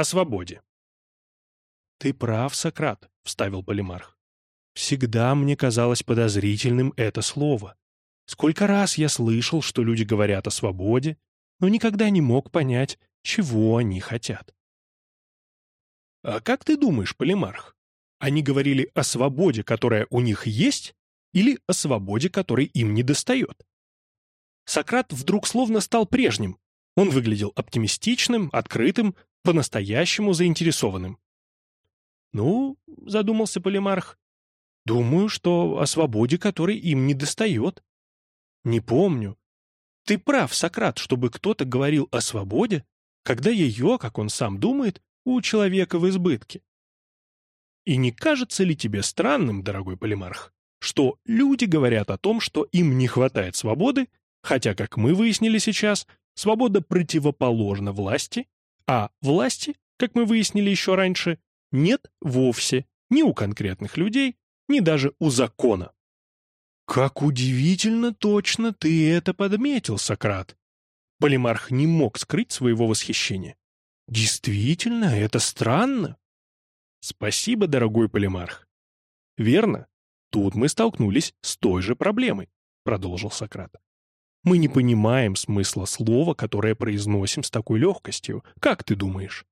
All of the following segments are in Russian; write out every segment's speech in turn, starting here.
о свободе. «Ты прав, Сократ», — вставил Полимарх. «Всегда мне казалось подозрительным это слово. Сколько раз я слышал, что люди говорят о свободе, но никогда не мог понять, чего они хотят». «А как ты думаешь, Полимарх, они говорили о свободе, которая у них есть, или о свободе, которой им недостает?» Сократ вдруг словно стал прежним. Он выглядел оптимистичным, открытым, по-настоящему заинтересованным. «Ну, — задумался Полимарх, — думаю, что о свободе, которой им не достает. Не помню. Ты прав, Сократ, чтобы кто-то говорил о свободе, когда ее, как он сам думает, у человека в избытке. И не кажется ли тебе странным, дорогой Полимарх, что люди говорят о том, что им не хватает свободы, хотя, как мы выяснили сейчас, свобода противоположна власти, а власти, как мы выяснили еще раньше, нет вовсе ни у конкретных людей, ни даже у закона. «Как удивительно точно ты это подметил, Сократ!» Полимарх не мог скрыть своего восхищения. «Действительно, это странно!» «Спасибо, дорогой Полимарх!» «Верно, тут мы столкнулись с той же проблемой», — продолжил Сократ. «Мы не понимаем смысла слова, которое произносим с такой легкостью. Как ты думаешь?»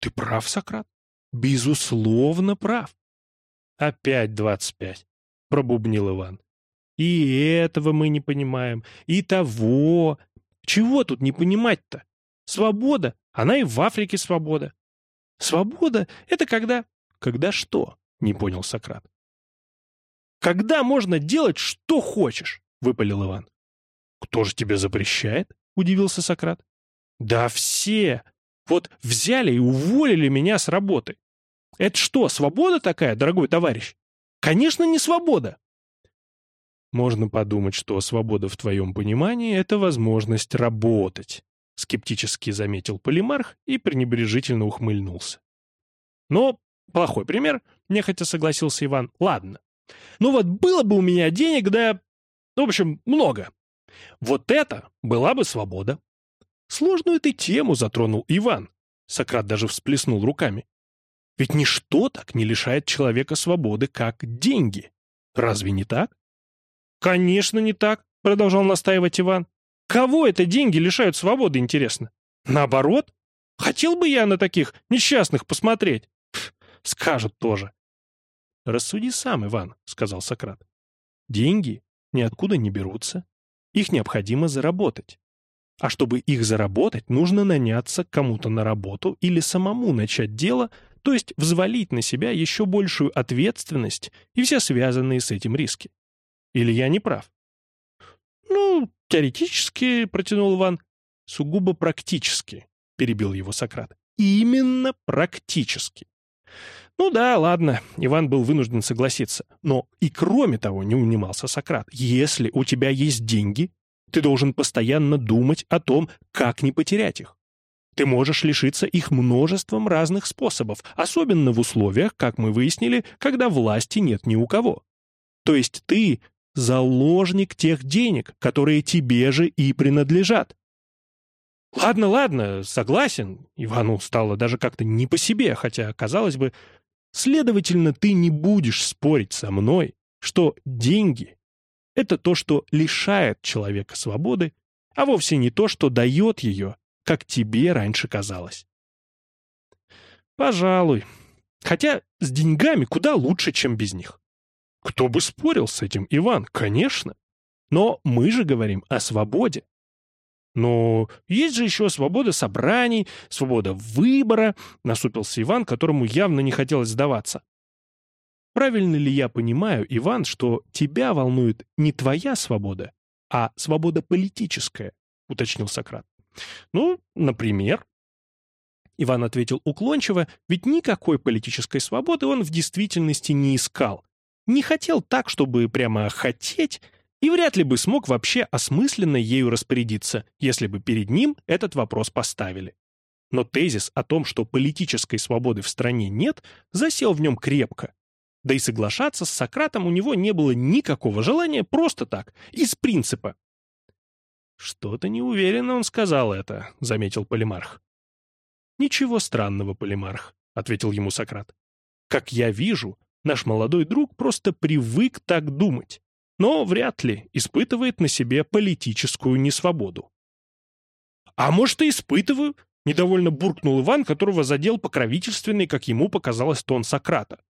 «Ты прав, Сократ?» Безусловно, прав. Опять двадцать пять, пробубнил Иван. И этого мы не понимаем, и того. Чего тут не понимать-то? Свобода, она и в Африке свобода. Свобода — это когда... Когда что? Не понял Сократ. Когда можно делать, что хочешь, выпалил Иван. Кто же тебе запрещает? Удивился Сократ. Да все. Вот взяли и уволили меня с работы. Это что, свобода такая, дорогой товарищ? Конечно, не свобода. Можно подумать, что свобода в твоем понимании — это возможность работать, скептически заметил Полимарх и пренебрежительно ухмыльнулся. Но плохой пример, нехотя согласился Иван. Ладно. Ну вот было бы у меня денег, да... В общем, много. Вот это была бы свобода. Сложную ты тему затронул Иван. Сократ даже всплеснул руками. Ведь ничто так не лишает человека свободы, как деньги. Разве не так? Конечно, не так, продолжал настаивать Иван. Кого это деньги лишают свободы, интересно? Наоборот? Хотел бы я на таких несчастных посмотреть. Пф, скажут тоже. Рассуди сам, Иван, сказал Сократ. Деньги ниоткуда не берутся. Их необходимо заработать. А чтобы их заработать, нужно наняться кому-то на работу или самому начать дело, то есть взвалить на себя еще большую ответственность и все связанные с этим риски. Или я не прав? Ну, теоретически, протянул Иван, сугубо практически, перебил его Сократ. Именно практически. Ну да, ладно, Иван был вынужден согласиться. Но и кроме того не унимался Сократ. Если у тебя есть деньги, ты должен постоянно думать о том, как не потерять их. Ты можешь лишиться их множеством разных способов, особенно в условиях, как мы выяснили, когда власти нет ни у кого. То есть ты заложник тех денег, которые тебе же и принадлежат. Ладно, ладно, согласен. Ивану стало даже как-то не по себе, хотя, казалось бы, следовательно, ты не будешь спорить со мной, что деньги — это то, что лишает человека свободы, а вовсе не то, что дает ее как тебе раньше казалось. Пожалуй. Хотя с деньгами куда лучше, чем без них. Кто бы спорил с этим, Иван, конечно. Но мы же говорим о свободе. Но есть же еще свобода собраний, свобода выбора, насупился Иван, которому явно не хотелось сдаваться. Правильно ли я понимаю, Иван, что тебя волнует не твоя свобода, а свобода политическая, уточнил Сократ. Ну, например. Иван ответил уклончиво, ведь никакой политической свободы он в действительности не искал. Не хотел так, чтобы прямо хотеть, и вряд ли бы смог вообще осмысленно ею распорядиться, если бы перед ним этот вопрос поставили. Но тезис о том, что политической свободы в стране нет, засел в нем крепко. Да и соглашаться с Сократом у него не было никакого желания просто так, из принципа. «Что-то неуверенно он сказал это», — заметил Полимарх. Ничего странного, Полимарх, ответил ему Сократ. Как я вижу, наш молодой друг просто привык так думать, но вряд ли испытывает на себе политическую несвободу. А может, и испытываю, недовольно буркнул Иван, которого задел покровительственный, как ему показалось, тон Сократа.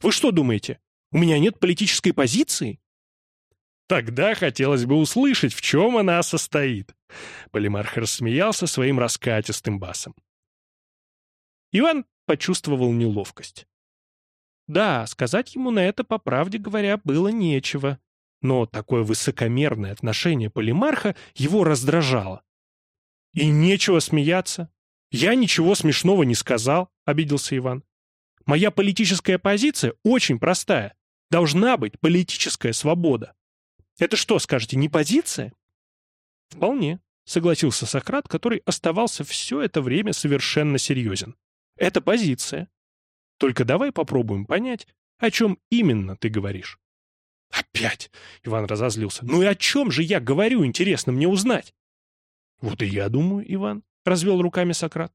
Вы что думаете, у меня нет политической позиции? Тогда хотелось бы услышать, в чем она состоит. Полимарх рассмеялся своим раскатистым басом. Иван почувствовал неловкость. Да, сказать ему на это, по правде говоря, было нечего. Но такое высокомерное отношение Полимарха его раздражало. «И нечего смеяться. Я ничего смешного не сказал», — обиделся Иван. «Моя политическая позиция очень простая. Должна быть политическая свобода. Это что, скажете, не позиция? Вполне, согласился Сократ, который оставался все это время совершенно серьезен. Это позиция. Только давай попробуем понять, о чем именно ты говоришь. Опять! Иван разозлился. Ну и о чем же я говорю, интересно мне узнать? Вот и я думаю, Иван, развел руками Сократ.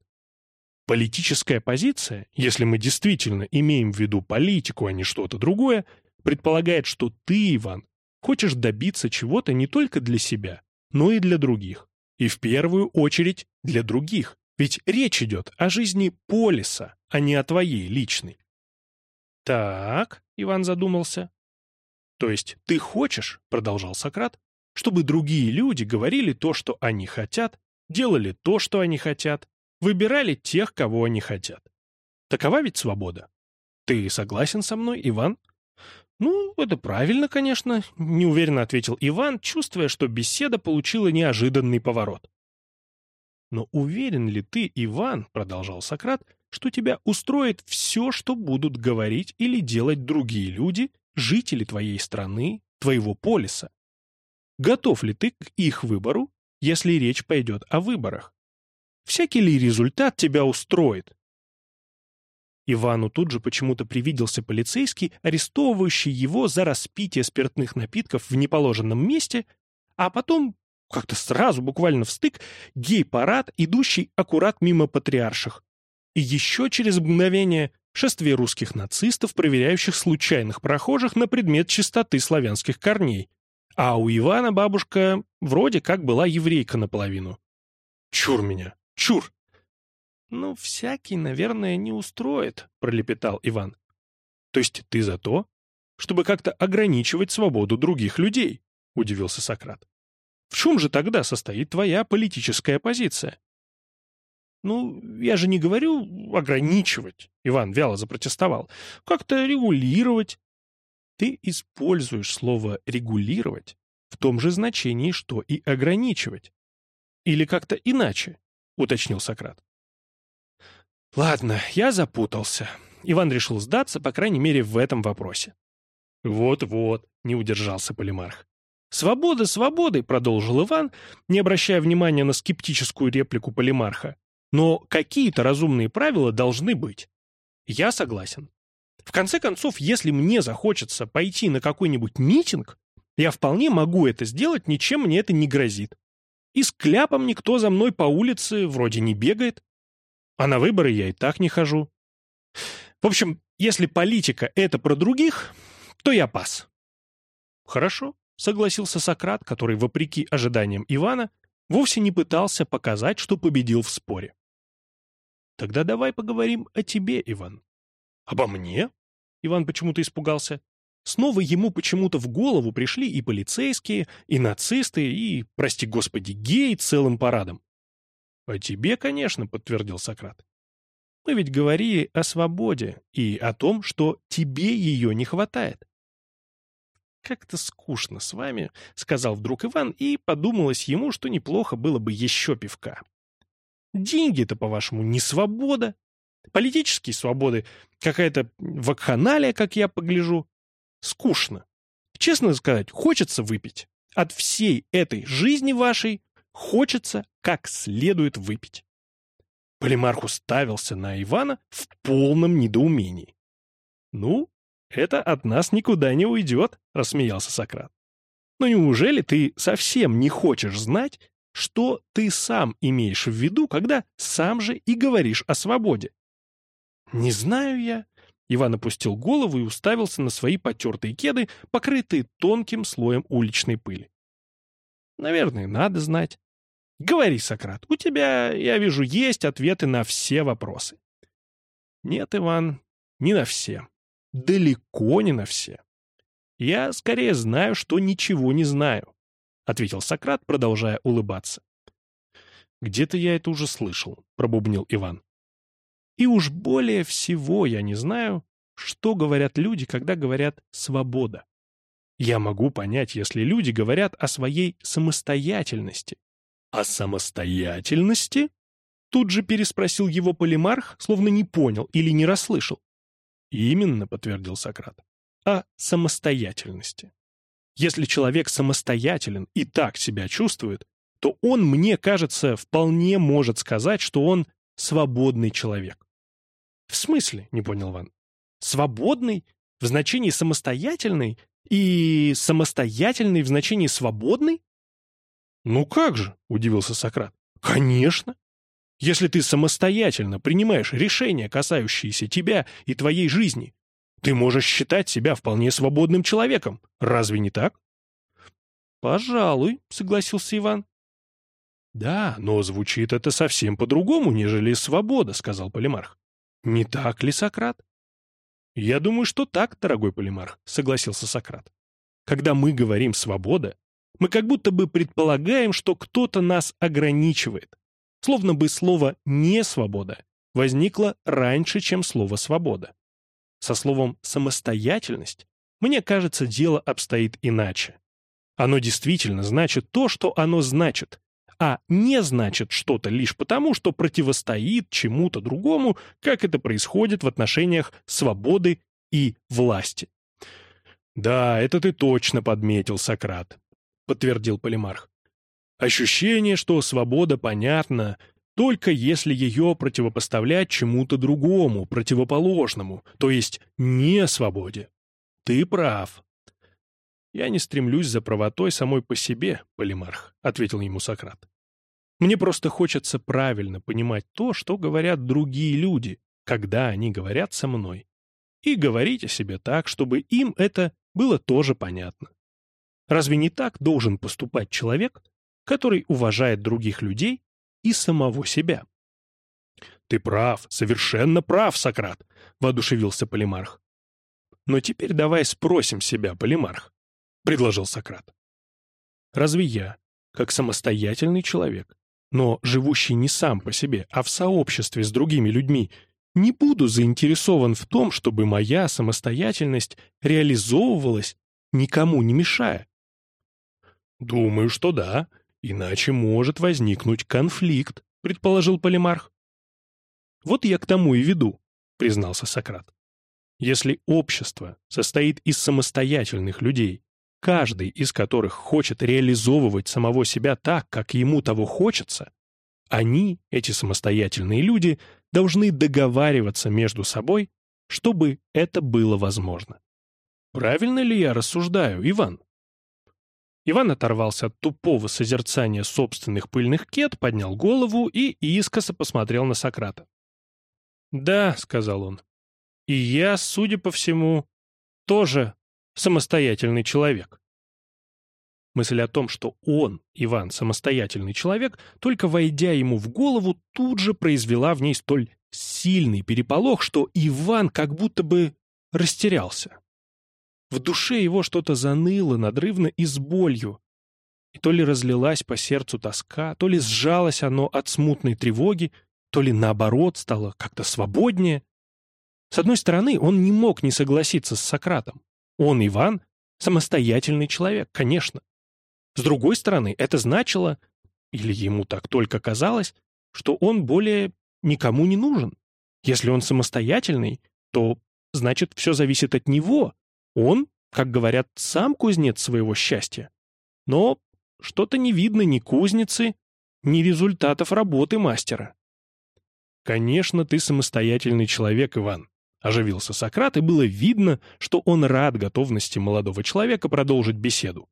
Политическая позиция, если мы действительно имеем в виду политику, а не что-то другое, предполагает, что ты, Иван, хочешь добиться чего-то не только для себя, но и для других. И в первую очередь для других. Ведь речь идет о жизни полиса, а не о твоей личной. Так, Иван задумался. То есть ты хочешь, продолжал Сократ, чтобы другие люди говорили то, что они хотят, делали то, что они хотят, выбирали тех, кого они хотят. Такова ведь свобода. Ты согласен со мной, Иван? «Ну, это правильно, конечно», — неуверенно ответил Иван, чувствуя, что беседа получила неожиданный поворот. «Но уверен ли ты, Иван, — продолжал Сократ, — что тебя устроит все, что будут говорить или делать другие люди, жители твоей страны, твоего полиса? Готов ли ты к их выбору, если речь пойдет о выборах? Всякий ли результат тебя устроит? Ивану тут же почему-то привиделся полицейский, арестовывающий его за распитие спиртных напитков в неположенном месте, а потом, как-то сразу, буквально в стык, гей-парад, идущий аккурат мимо патриарших. И еще через мгновение шествие русских нацистов, проверяющих случайных прохожих на предмет чистоты славянских корней. А у Ивана бабушка вроде как была еврейка наполовину. Чур меня, чур! «Ну, всякий, наверное, не устроит», — пролепетал Иван. «То есть ты за то, чтобы как-то ограничивать свободу других людей?» — удивился Сократ. «В чем же тогда состоит твоя политическая позиция?» «Ну, я же не говорю ограничивать», — Иван вяло запротестовал. «Как-то регулировать». «Ты используешь слово «регулировать» в том же значении, что и ограничивать. Или как-то иначе», — уточнил Сократ. Ладно, я запутался. Иван решил сдаться, по крайней мере, в этом вопросе. Вот-вот, не удержался Полимарх. «Свобода свободой», — продолжил Иван, не обращая внимания на скептическую реплику Полимарха. «Но какие-то разумные правила должны быть. Я согласен. В конце концов, если мне захочется пойти на какой-нибудь митинг, я вполне могу это сделать, ничем мне это не грозит. И с кляпом никто за мной по улице вроде не бегает. А на выборы я и так не хожу. В общем, если политика — это про других, то я пас. Хорошо, согласился Сократ, который, вопреки ожиданиям Ивана, вовсе не пытался показать, что победил в споре. Тогда давай поговорим о тебе, Иван. Обо мне? Иван почему-то испугался. Снова ему почему-то в голову пришли и полицейские, и нацисты, и, прости господи, геи целым парадом. «О тебе, конечно», — подтвердил Сократ. «Мы ведь говорили о свободе и о том, что тебе ее не хватает». «Как-то скучно с вами», — сказал вдруг Иван, и подумалось ему, что неплохо было бы еще пивка. «Деньги-то, по-вашему, не свобода. Политические свободы — какая-то вакханалия, как я погляжу. Скучно. Честно сказать, хочется выпить. От всей этой жизни вашей Хочется как следует выпить. Полимарх уставился на Ивана в полном недоумении. «Ну, это от нас никуда не уйдет», — рассмеялся Сократ. «Но неужели ты совсем не хочешь знать, что ты сам имеешь в виду, когда сам же и говоришь о свободе? Не знаю я. Иван опустил голову и уставился на свои потертые кеды, покрытые тонким слоем уличной пыли. Наверное, надо знать. Говори, Сократ, у тебя, я вижу, есть ответы на все вопросы. Нет, Иван, не на все. Далеко не на все. Я скорее знаю, что ничего не знаю, ответил Сократ, продолжая улыбаться. Где-то я это уже слышал, пробубнил Иван. И уж более всего я не знаю, что говорят люди, когда говорят «свобода». Я могу понять, если люди говорят о своей самостоятельности. О самостоятельности? Тут же переспросил его полимарх, словно не понял или не расслышал. «Именно», — подтвердил Сократ, — «о самостоятельности. Если человек самостоятелен и так себя чувствует, то он, мне кажется, вполне может сказать, что он свободный человек». «В смысле?» — не понял Ван. «Свободный? В значении самостоятельный? И самостоятельный в значении свободный?» «Ну как же?» — удивился Сократ. «Конечно! Если ты самостоятельно принимаешь решения, касающиеся тебя и твоей жизни, ты можешь считать себя вполне свободным человеком. Разве не так? «Пожалуй», — согласился Иван. «Да, но звучит это совсем по-другому, нежели свобода», — сказал Полимарх. «Не так ли, Сократ?» «Я думаю, что так, дорогой Полимарх», — согласился Сократ. «Когда мы говорим «свобода», мы как будто бы предполагаем, что кто-то нас ограничивает, Словно бы слово «не свобода» возникло раньше, чем слово «свобода». Со словом «самостоятельность» мне кажется, дело обстоит иначе. Оно действительно значит то, что оно значит, а не значит что-то лишь потому, что противостоит чему-то другому, как это происходит в отношениях свободы и власти. «Да, это ты точно подметил, Сократ», — подтвердил Полимарх. Ощущение, что свобода понятна, только если ее противопоставлять чему-то другому, противоположному, то есть не свободе. Ты прав. Я не стремлюсь за правотой самой по себе, Полимарх, ответил ему Сократ. Мне просто хочется правильно понимать то, что говорят другие люди, когда они говорят со мной. И говорить о себе так, чтобы им это было тоже понятно. Разве не так должен поступать человек, который уважает других людей и самого себя. «Ты прав, совершенно прав, Сократ», — воодушевился Полимарх. «Но теперь давай спросим себя, Полимарх», — предложил Сократ. «Разве я, как самостоятельный человек, но живущий не сам по себе, а в сообществе с другими людьми, не буду заинтересован в том, чтобы моя самостоятельность реализовывалась, никому не мешая?» «Думаю, что да», Иначе может возникнуть конфликт, предположил Полимарх. Вот я к тому и веду, признался Сократ. Если общество состоит из самостоятельных людей, каждый из которых хочет реализовывать самого себя так, как ему того хочется, они, эти самостоятельные люди, должны договариваться между собой, чтобы это было возможно. Правильно ли я рассуждаю, Иван? Иван оторвался от тупого созерцания собственных пыльных кет, поднял голову и искоса посмотрел на Сократа. «Да», — сказал он, — «и я, судя по всему, тоже самостоятельный человек». Мысль о том, что он, Иван, самостоятельный человек, только войдя ему в голову, тут же произвела в ней столь сильный переполох, что Иван как будто бы растерялся. В душе его что-то заныло надрывно и с болью. И то ли разлилась по сердцу тоска, то ли сжалось оно от смутной тревоги, то ли наоборот стало как-то свободнее. С одной стороны, он не мог не согласиться с Сократом. Он, Иван, самостоятельный человек, конечно. С другой стороны, это значило, или ему так только казалось, что он более никому не нужен. Если он самостоятельный, то значит все зависит от него, он, как говорят, сам кузнец своего счастья. Но что-то не видно ни кузницы, ни результатов работы мастера. «Конечно, ты самостоятельный человек, Иван», — оживился Сократ, и было видно, что он рад готовности молодого человека продолжить беседу.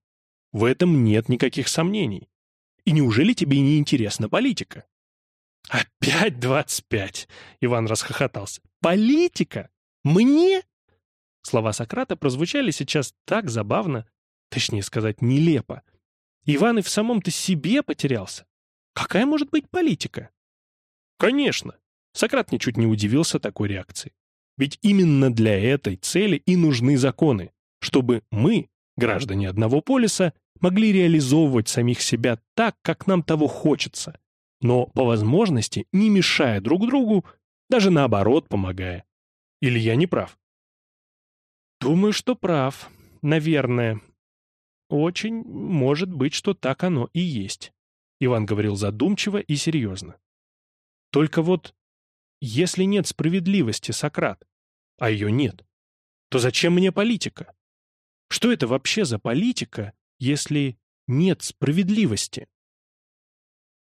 В этом нет никаких сомнений. И неужели тебе не интересна политика? «Опять двадцать пять!» — Иван расхохотался. «Политика? Мне?» Слова Сократа прозвучали сейчас так забавно, точнее сказать, нелепо. Иван и в самом-то себе потерялся. Какая может быть политика? Конечно. Сократ ничуть не удивился такой реакции. Ведь именно для этой цели и нужны законы, чтобы мы, граждане одного полиса, могли реализовывать самих себя так, как нам того хочется, но по возможности не мешая друг другу, даже наоборот помогая. Или я не прав? Думаю, что прав. Наверное. Очень может быть, что так оно и есть. Иван говорил задумчиво и серьезно. Только вот, если нет справедливости, Сократ, а ее нет, то зачем мне политика? Что это вообще за политика, если нет справедливости?